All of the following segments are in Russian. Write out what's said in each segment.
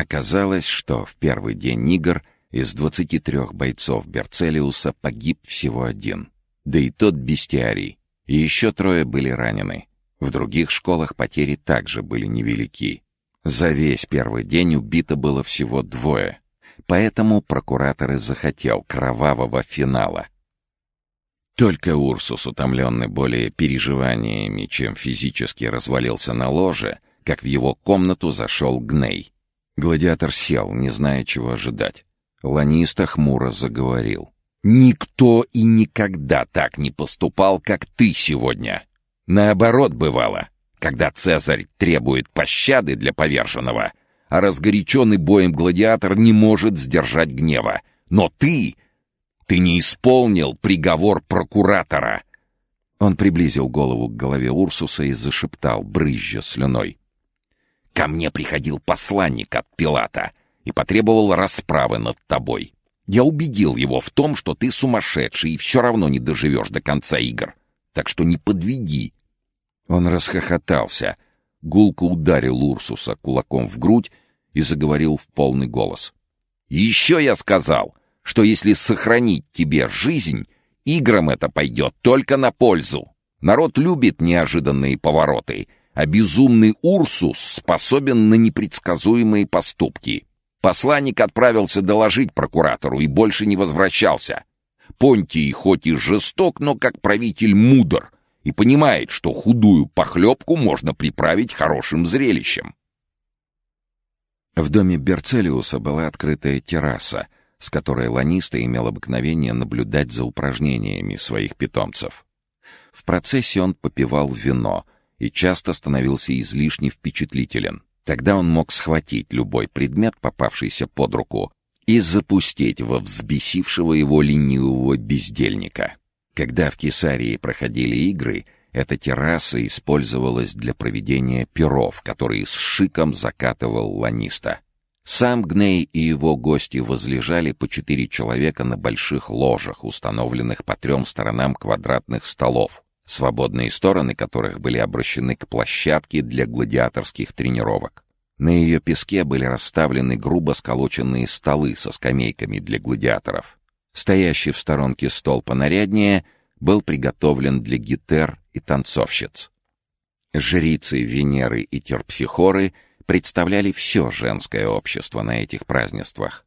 Оказалось, что в первый день игр из 23 бойцов Берцелиуса погиб всего один. Да и тот бестиарий. И еще трое были ранены. В других школах потери также были невелики. За весь первый день убито было всего двое. Поэтому прокуратор и захотел кровавого финала. Только Урсус, утомленный более переживаниями, чем физически развалился на ложе, как в его комнату зашел Гней. Гладиатор сел, не зная, чего ожидать. Ланиста хмуро заговорил. «Никто и никогда так не поступал, как ты сегодня. Наоборот бывало, когда Цезарь требует пощады для поверженного, а разгоряченный боем гладиатор не может сдержать гнева. Но ты... ты не исполнил приговор прокуратора!» Он приблизил голову к голове Урсуса и зашептал, брызжа слюной. «Ко мне приходил посланник от Пилата и потребовал расправы над тобой. Я убедил его в том, что ты сумасшедший и все равно не доживешь до конца игр. Так что не подведи». Он расхохотался, гулко ударил Урсуса кулаком в грудь и заговорил в полный голос. «Еще я сказал, что если сохранить тебе жизнь, играм это пойдет только на пользу. Народ любит неожиданные повороты, а безумный Урсус способен на непредсказуемые поступки. Посланник отправился доложить прокуратору и больше не возвращался. Понтий хоть и жесток, но как правитель мудр и понимает, что худую похлебку можно приправить хорошим зрелищем. В доме Берцелиуса была открытая терраса, с которой Ланиста имел обыкновение наблюдать за упражнениями своих питомцев. В процессе он попивал вино и часто становился излишне впечатлителен. Тогда он мог схватить любой предмет, попавшийся под руку, и запустить во взбесившего его ленивого бездельника. Когда в Кесарии проходили игры — эта терраса использовалась для проведения перов, которые с шиком закатывал ланиста. Сам Гней и его гости возлежали по четыре человека на больших ложах, установленных по трем сторонам квадратных столов, свободные стороны которых были обращены к площадке для гладиаторских тренировок. На ее песке были расставлены грубо сколоченные столы со скамейками для гладиаторов. Стоящий в сторонке стол понаряднее был приготовлен для гитер и танцовщиц. Жрицы Венеры и Терпсихоры представляли все женское общество на этих празднествах.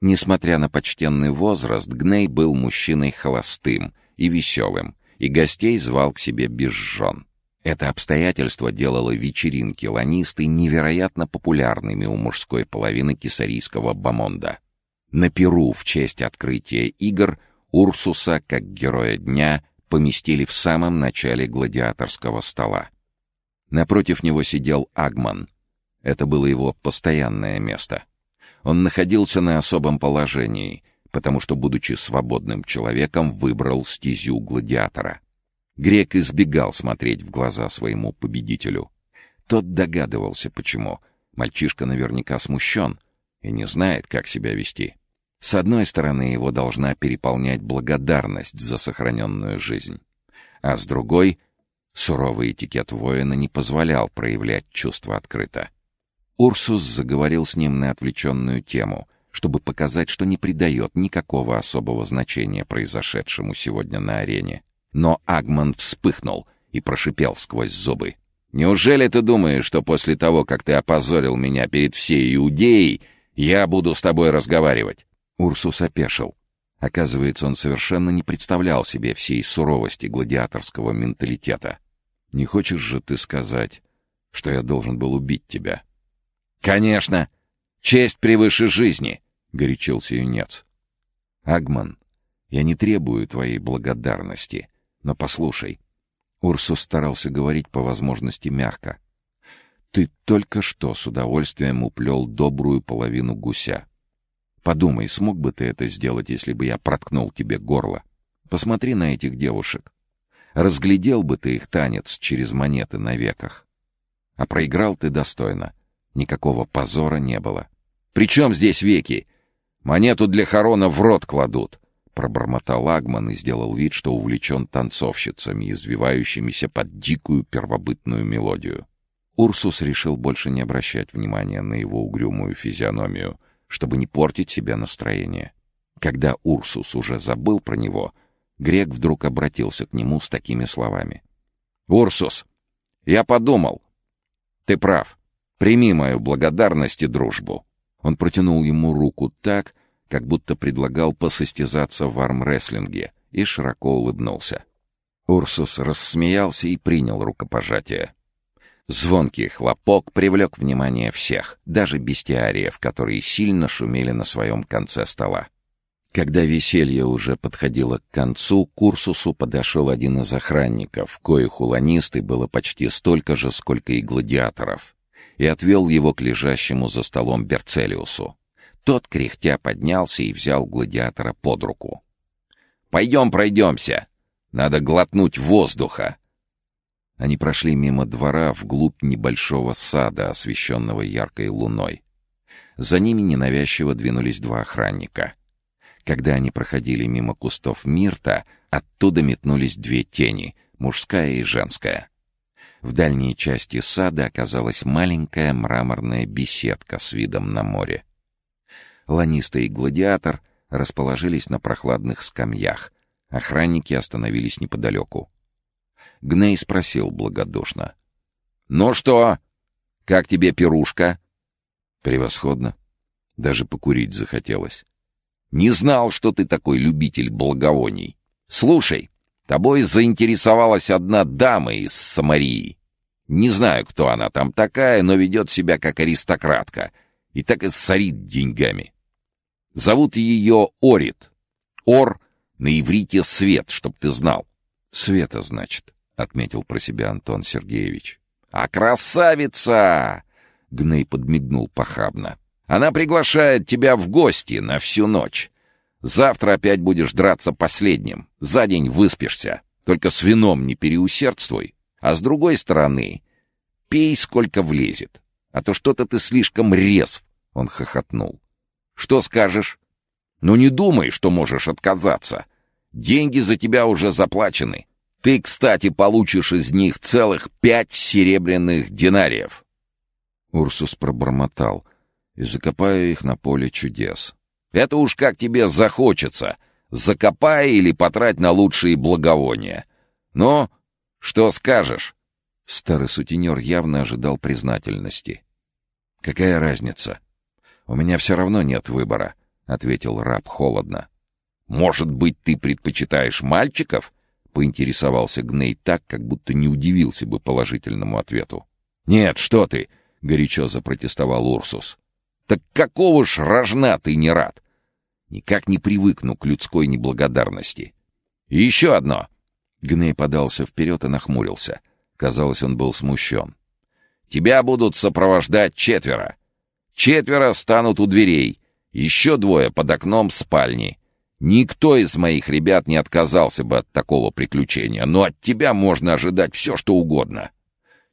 Несмотря на почтенный возраст, Гней был мужчиной холостым и веселым, и гостей звал к себе без жен. Это обстоятельство делало вечеринки ланисты невероятно популярными у мужской половины кесарийского бомонда. На Перу в честь открытия игр Урсуса, как героя дня, поместили в самом начале гладиаторского стола. Напротив него сидел Агман. Это было его постоянное место. Он находился на особом положении, потому что, будучи свободным человеком, выбрал стезю гладиатора. Грек избегал смотреть в глаза своему победителю. Тот догадывался, почему. Мальчишка наверняка смущен и не знает, как себя вести. С одной стороны, его должна переполнять благодарность за сохраненную жизнь, а с другой — суровый этикет воина не позволял проявлять чувства открыто. Урсус заговорил с ним на отвлеченную тему, чтобы показать, что не придает никакого особого значения произошедшему сегодня на арене. Но Агман вспыхнул и прошипел сквозь зубы. «Неужели ты думаешь, что после того, как ты опозорил меня перед всей Иудеей, я буду с тобой разговаривать? Урсус опешил. Оказывается, он совершенно не представлял себе всей суровости гладиаторского менталитета. «Не хочешь же ты сказать, что я должен был убить тебя?» «Конечно! Честь превыше жизни!» — горячился юнец. «Агман, я не требую твоей благодарности, но послушай». Урсус старался говорить по возможности мягко. «Ты только что с удовольствием уплел добрую половину гуся. Подумай, смог бы ты это сделать, если бы я проткнул тебе горло? Посмотри на этих девушек. Разглядел бы ты их танец через монеты на веках. А проиграл ты достойно. Никакого позора не было. «При чем здесь веки? Монету для Харона в рот кладут!» Пробормотал Агман и сделал вид, что увлечен танцовщицами, извивающимися под дикую первобытную мелодию. Урсус решил больше не обращать внимания на его угрюмую физиономию, чтобы не портить себе настроение. Когда Урсус уже забыл про него, Грек вдруг обратился к нему с такими словами. «Урсус, я подумал. Ты прав. Прими мою благодарность и дружбу». Он протянул ему руку так, как будто предлагал посостязаться в армрестлинге, и широко улыбнулся. Урсус рассмеялся и принял рукопожатие. Звонкий хлопок привлек внимание всех, даже бестиариев, которые сильно шумели на своем конце стола. Когда веселье уже подходило к концу, к Урсусу подошел один из охранников, коих у ланисты было почти столько же, сколько и гладиаторов, и отвел его к лежащему за столом Берцелиусу. Тот, кряхтя, поднялся и взял гладиатора под руку. «Пойдем пройдемся! Надо глотнуть воздуха!» Они прошли мимо двора вглубь небольшого сада, освещенного яркой луной. За ними ненавязчиво двинулись два охранника. Когда они проходили мимо кустов мирта, оттуда метнулись две тени, мужская и женская. В дальней части сада оказалась маленькая мраморная беседка с видом на море. Ланиста и гладиатор расположились на прохладных скамьях. Охранники остановились неподалеку. Гней спросил благодушно. «Ну что? Как тебе пирушка?» «Превосходно. Даже покурить захотелось». «Не знал, что ты такой любитель благовоний. Слушай, тобой заинтересовалась одна дама из Самарии. Не знаю, кто она там такая, но ведет себя как аристократка и так и сорит деньгами. Зовут ее Орит. Ор на иврите свет, чтоб ты знал. Света, значит. — отметил про себя Антон Сергеевич. «А красавица!» — Гней подмигнул похабно. «Она приглашает тебя в гости на всю ночь. Завтра опять будешь драться последним. За день выспишься. Только с вином не переусердствуй. А с другой стороны, пей сколько влезет. А то что-то ты слишком резв!» — он хохотнул. «Что скажешь?» «Ну не думай, что можешь отказаться. Деньги за тебя уже заплачены. Ты, кстати, получишь из них целых пять серебряных динариев. Урсус пробормотал. И закопаю их на поле чудес. Это уж как тебе захочется. Закопай или потрать на лучшие благовония. Но что скажешь? Старый сутенер явно ожидал признательности. «Какая разница? У меня все равно нет выбора», — ответил раб холодно. «Может быть, ты предпочитаешь мальчиков?» Поинтересовался Гней так, как будто не удивился бы положительному ответу. «Нет, что ты!» — горячо запротестовал Урсус. «Так какого ж рожна ты не рад? Никак не привыкну к людской неблагодарности. И еще одно!» Гней подался вперед и нахмурился. Казалось, он был смущен. «Тебя будут сопровождать четверо. Четверо станут у дверей, еще двое под окном спальни. Никто из моих ребят не отказался бы от такого приключения, но от тебя можно ожидать все, что угодно.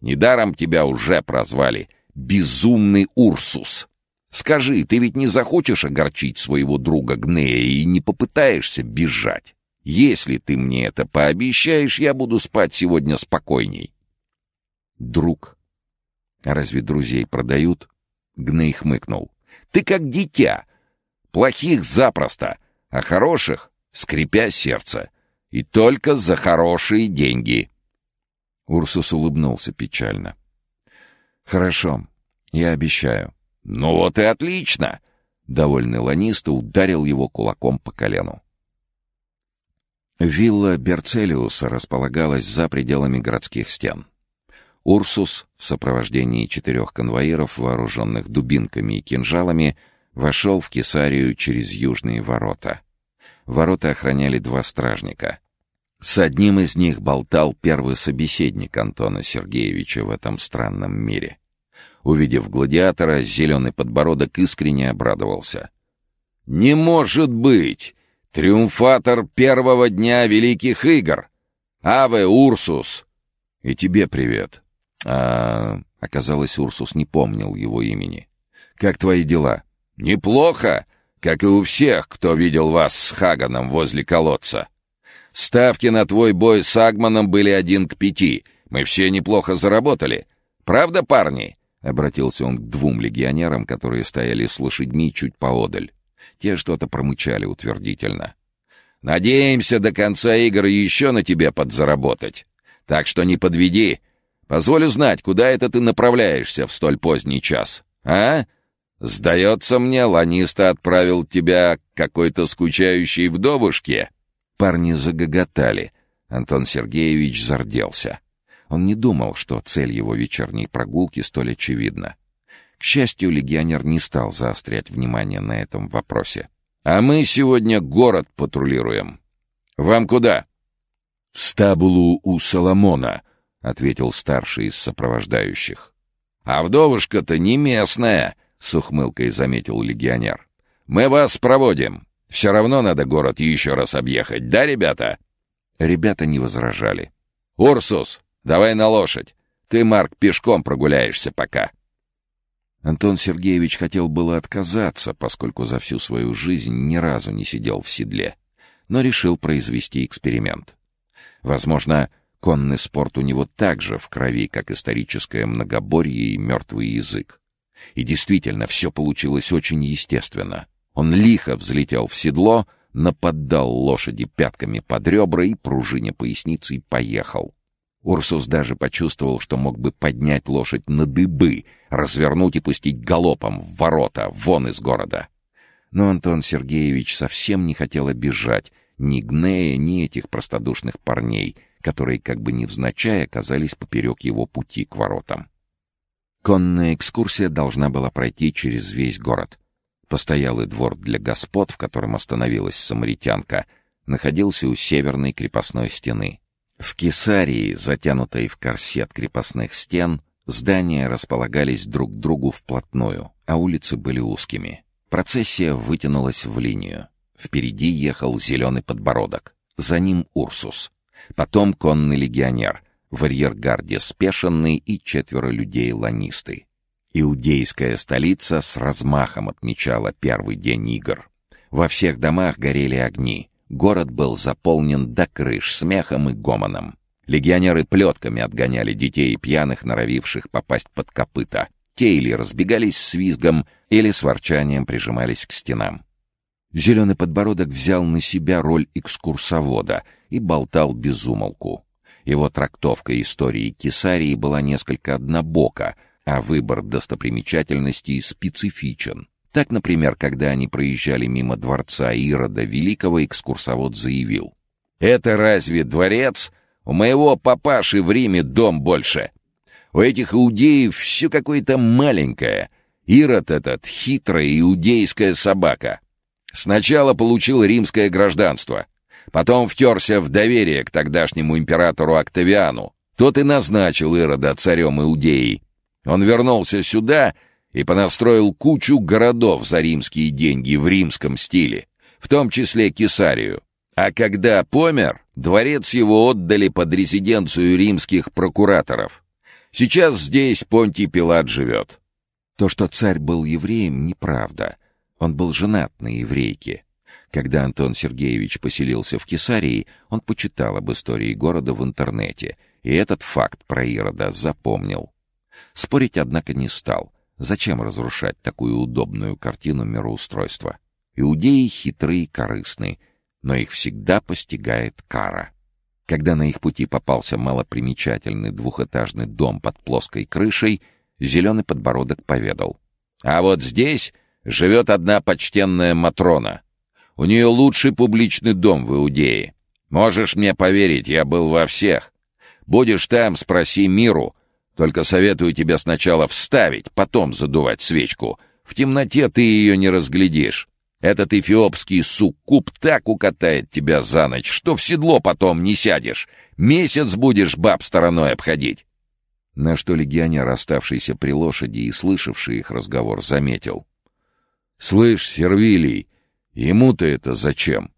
Недаром тебя уже прозвали «Безумный Урсус». Скажи, ты ведь не захочешь огорчить своего друга Гнея и не попытаешься бежать? Если ты мне это пообещаешь, я буду спать сегодня спокойней. Друг. А разве друзей продают? Гней хмыкнул. Ты как дитя. Плохих запросто — а хороших, скрипя сердце. И только за хорошие деньги. Урсус улыбнулся печально. «Хорошо, я обещаю». «Ну вот и отлично!» Довольный Ланиста ударил его кулаком по колену. Вилла Берцелиуса располагалась за пределами городских стен. Урсус в сопровождении четырех конвоиров, вооруженных дубинками и кинжалами, вошел в Кесарию через южные ворота. Ворота охраняли два стражника. С одним из них болтал первый собеседник Антона Сергеевича в этом странном мире. Увидев гладиатора, зеленый подбородок искренне обрадовался. «Не может быть! Триумфатор первого дня Великих Игр! Аве, Урсус!» «И тебе привет!» А, оказалось, Урсус не помнил его имени. «Как твои дела?» «Неплохо, как и у всех, кто видел вас с Хаганом возле колодца. Ставки на твой бой с Агманом были один к пяти. Мы все неплохо заработали. Правда, парни?» — обратился он к двум легионерам, которые стояли с лошадьми чуть поодаль. Те что-то промычали утвердительно. «Надеемся до конца игр еще на тебе подзаработать. Так что не подведи. Позволь узнать, куда это ты направляешься в столь поздний час, а? Сдается мне, Ланиста отправил тебя к какой-то скучающей вдовушке». Парни загоготали. Антон Сергеевич зарделся. Он не думал, что цель его вечерней прогулки столь очевидна. К счастью, легионер не стал заострять внимание на этом вопросе. «А мы сегодня город патрулируем. Вам куда?» «В стабулу у Соломона», — ответил старший из сопровождающих. «А вдовушка-то не местная», — с ухмылкой заметил легионер. «Мы вас проводим. Все равно надо город еще раз объехать, да, ребята?» Ребята не возражали. «Урсус, давай на лошадь. Ты, Марк, пешком прогуляешься пока». Антон Сергеевич хотел было отказаться, поскольку за всю свою жизнь ни разу не сидел в седле, но решил произвести эксперимент. Возможно, конный спорт у него так же в крови, как историческое многоборье и мертвый язык. И действительно, все получилось очень естественно. Он лихо взлетел в седло, наподдал лошади пятками под ребра и, пружине поясницей, поехал. Урсус даже почувствовал, что мог бы поднять лошадь на дыбы, развернуть и пустить галопом в ворота, вон из города. Но Антон Сергеевич совсем не хотел обижать ни Гнея, ни этих простодушных парней, которые как бы невзначай оказались поперек его пути к воротам. Конная экскурсия должна была пройти через весь город. Постоялый двор для господ, в котором остановилась самаритянка, находился у северной крепостной стены. В Кесарии, затянутой в корсет крепостных стен, здания располагались друг к другу вплотную, а улицы были узкими. Процессия вытянулась в линию. Впереди ехал зеленый подбородок. За ним Урсус. Потом конный легионер, в арьергарде спешенный и четверо людей-ланисты. Иудейская столица с размахом отмечала первый день игр. Во всех домах горели огни. Город был заполнен до крыш смехом и гомоном. Легионеры плетками отгоняли детей и пьяных, норовивших попасть под копыта. Те или разбегались с визгом, или с ворчанием прижимались к стенам. Зеленый подбородок взял на себя роль экскурсовода и болтал без умолку. Его трактовка истории Кесарии была несколько однобока, а выбор достопримечательностей специфичен. Так, например, когда они проезжали мимо дворца Ирода Великого, экскурсовод заявил. «Это разве дворец? У моего папаши в Риме дом больше. У этих иудеев все какое-то маленькое. Ирод этот — хитрая иудейская собака. Сначала получил римское гражданство, потом втерся в доверие к тогдашнему императору Октавиану. Тот и назначил Ирода царем Иудеи. Он вернулся сюда — и понастроил кучу городов за римские деньги в римском стиле, в том числе Кесарию. А когда помер, дворец его отдали под резиденцию римских прокураторов. Сейчас здесь Понтий Пилат живет. То, что царь был евреем, неправда. Он был женат на еврейке. Когда Антон Сергеевич поселился в Кесарии, он почитал об истории города в интернете, и этот факт про Ирода запомнил. Спорить, однако, не стал — Зачем разрушать такую удобную картину мироустройства? Иудеи хитрые и корыстны, но их всегда постигает кара. Когда на их пути попался малопримечательный двухэтажный дом под плоской крышей, зеленый подбородок поведал. «А вот здесь живет одна почтенная Матрона. У нее лучший публичный дом в Иудее. Можешь мне поверить, я был во всех. Будешь там, спроси миру, только советую тебе сначала вставить, потом задувать свечку. В темноте ты ее не разглядишь. Этот эфиопский суккуб так укатает тебя за ночь, что в седло потом не сядешь. Месяц будешь баб стороной обходить. На что легионер, оставшийся при лошади и слышавший их разговор, заметил. «Слышь, Сервилий, ему-то это зачем?»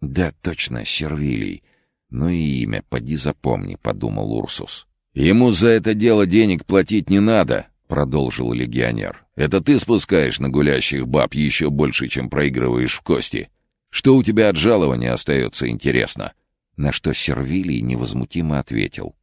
«Да, точно, Сервилий. Ну и имя, поди запомни», — подумал Урсус. «Ему за это дело денег платить не надо», — продолжил легионер. «Это ты спускаешь на гулящих баб еще больше, чем проигрываешь в кости. Что у тебя от жалования остается, интересно?» На что Сервилий невозмутимо ответил.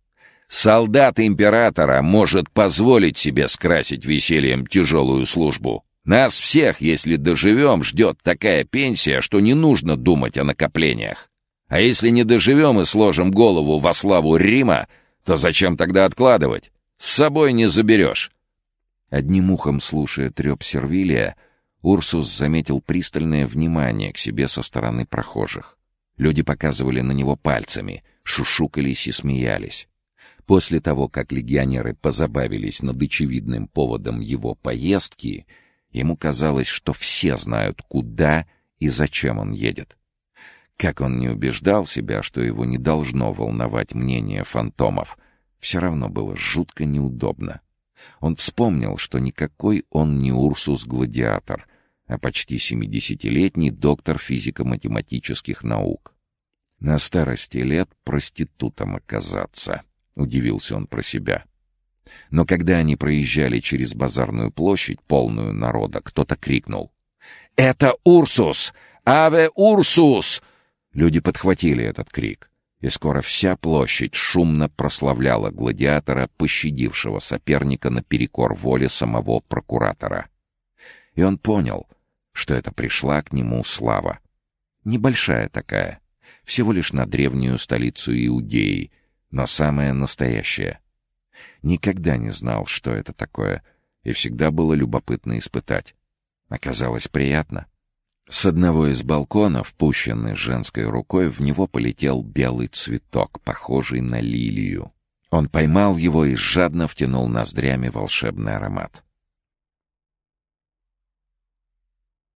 Солдат императора может позволить себе скрасить весельем тяжелую службу. Нас всех, если доживем, ждет такая пенсия, что не нужно думать о накоплениях. А если не доживем и сложим голову во славу Рима, то зачем тогда откладывать? С собой не заберешь. Одним ухом слушая треп Сервилия, Урсус заметил пристальное внимание к себе со стороны прохожих. Люди показывали на него пальцами, шушукались и смеялись. После того, как легионеры позабавились над очевидным поводом его поездки, ему казалось, что все знают, куда и зачем он едет. Как он не убеждал себя, что его не должно волновать мнение фантомов, все равно было жутко неудобно. Он вспомнил, что никакой он не Урсус-гладиатор, а почти семидесятилетний доктор физико-математических наук. На старости лет проститутом оказаться — удивился он про себя. Но когда они проезжали через базарную площадь, полную народа, кто-то крикнул. «Это Урсус! Аве Урсус!» Люди подхватили этот крик, и скоро вся площадь шумно прославляла гладиатора, пощадившего соперника наперекор воле самого прокуратора. И он понял, что это пришла к нему слава. Небольшая такая, всего лишь на древнюю столицу Иудеи, но самое настоящее. Никогда не знал, что это такое, и всегда было любопытно испытать. Оказалось приятно. С одного из балконов, пущенный женской рукой, в него полетел белый цветок, похожий на лилию. Он поймал его и жадно втянул ноздрями волшебный аромат.